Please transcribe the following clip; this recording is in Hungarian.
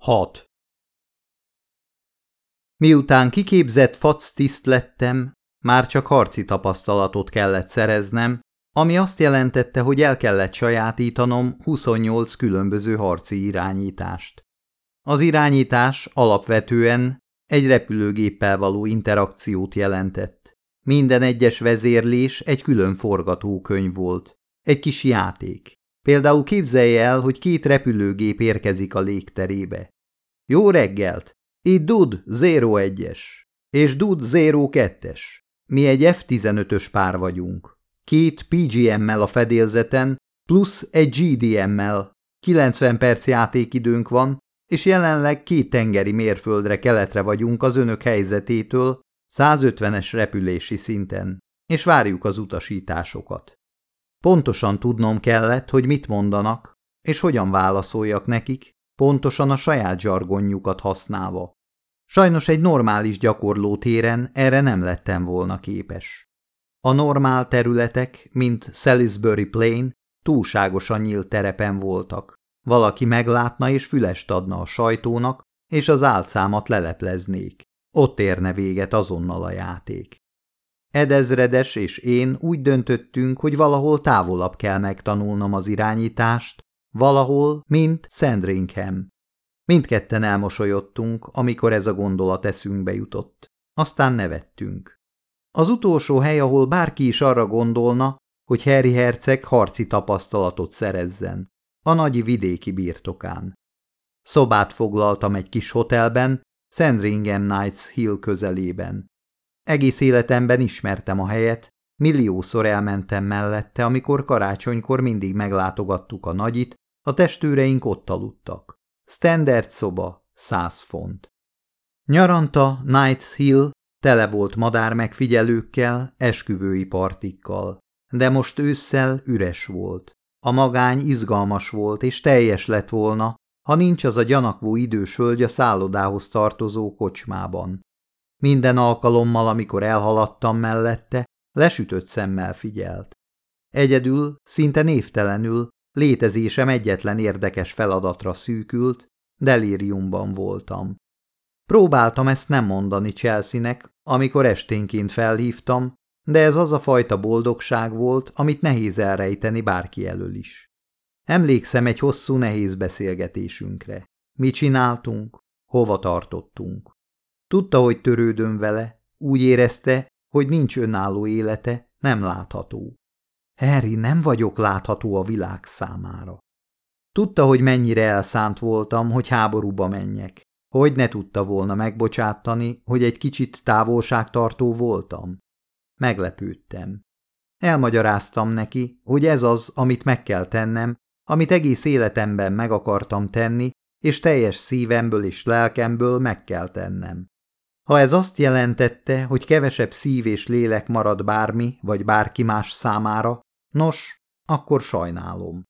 6. Miután kiképzett fac tiszt lettem, már csak harci tapasztalatot kellett szereznem, ami azt jelentette, hogy el kellett sajátítanom 28 különböző harci irányítást. Az irányítás alapvetően egy repülőgéppel való interakciót jelentett. Minden egyes vezérlés egy külön forgatókönyv volt, egy kis játék. Például képzelje el, hogy két repülőgép érkezik a légterébe. Jó reggelt! Itt Dud 01-es és Dud 02-es. Mi egy F-15-ös pár vagyunk. Két PGM-mel a fedélzeten, plusz egy GDM-mel. 90 perc játékidőnk van, és jelenleg két tengeri mérföldre keletre vagyunk az önök helyzetétől, 150-es repülési szinten, és várjuk az utasításokat. Pontosan tudnom kellett, hogy mit mondanak, és hogyan válaszoljak nekik, pontosan a saját zsargonjukat használva. Sajnos egy normális gyakorló téren erre nem lettem volna képes. A normál területek, mint Salisbury Plain, túlságosan nyílt terepen voltak. Valaki meglátna és fülest adna a sajtónak, és az álcámat lelepleznék. Ott érne véget azonnal a játék. Edezredes és én úgy döntöttünk, hogy valahol távolabb kell megtanulnom az irányítást, valahol, mint Sandringham. Mindketten elmosolyodtunk, amikor ez a gondolat eszünkbe jutott. Aztán nevettünk. Az utolsó hely, ahol bárki is arra gondolna, hogy Harry herceg harci tapasztalatot szerezzen, a nagy vidéki birtokán. Szobát foglaltam egy kis hotelben, Sandringham Knights Hill közelében. Egész életemben ismertem a helyet, milliószor elmentem mellette, amikor karácsonykor mindig meglátogattuk a nagyit, a testőreink ott aludtak. Standard szoba, száz font. Nyaranta Knights Hill tele volt madár megfigyelőkkel, esküvői partikkal, de most ősszel üres volt. A magány izgalmas volt, és teljes lett volna, ha nincs az a gyanakvó idős a szállodához tartozó kocsmában. Minden alkalommal, amikor elhaladtam mellette, lesütött szemmel figyelt. Egyedül, szinte névtelenül, létezésem egyetlen érdekes feladatra szűkült, delíriumban voltam. Próbáltam ezt nem mondani Chelsea-nek, amikor esténként felhívtam, de ez az a fajta boldogság volt, amit nehéz elrejteni bárki elől is. Emlékszem egy hosszú, nehéz beszélgetésünkre. Mi csináltunk, hova tartottunk. Tudta, hogy törődöm vele, úgy érezte, hogy nincs önálló élete, nem látható. Harry, nem vagyok látható a világ számára. Tudta, hogy mennyire elszánt voltam, hogy háborúba menjek. Hogy ne tudta volna megbocsátani, hogy egy kicsit távolságtartó voltam? Meglepődtem. Elmagyaráztam neki, hogy ez az, amit meg kell tennem, amit egész életemben meg akartam tenni, és teljes szívemből és lelkemből meg kell tennem. Ha ez azt jelentette, hogy kevesebb szív és lélek marad bármi vagy bárki más számára, nos, akkor sajnálom.